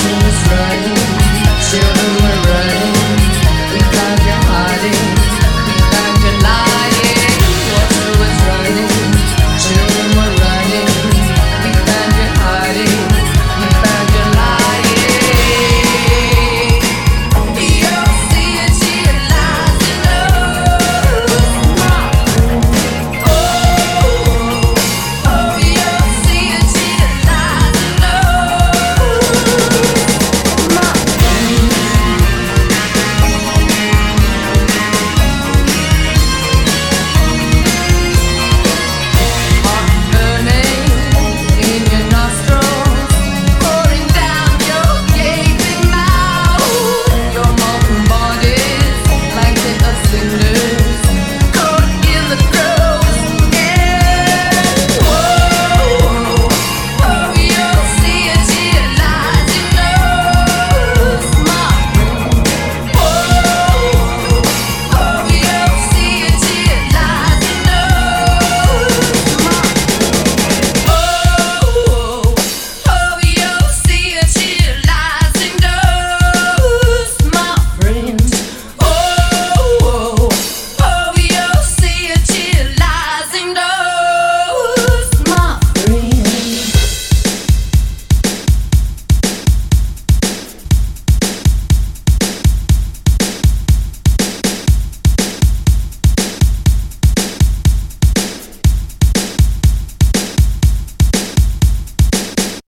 It's right.